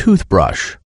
toothbrush.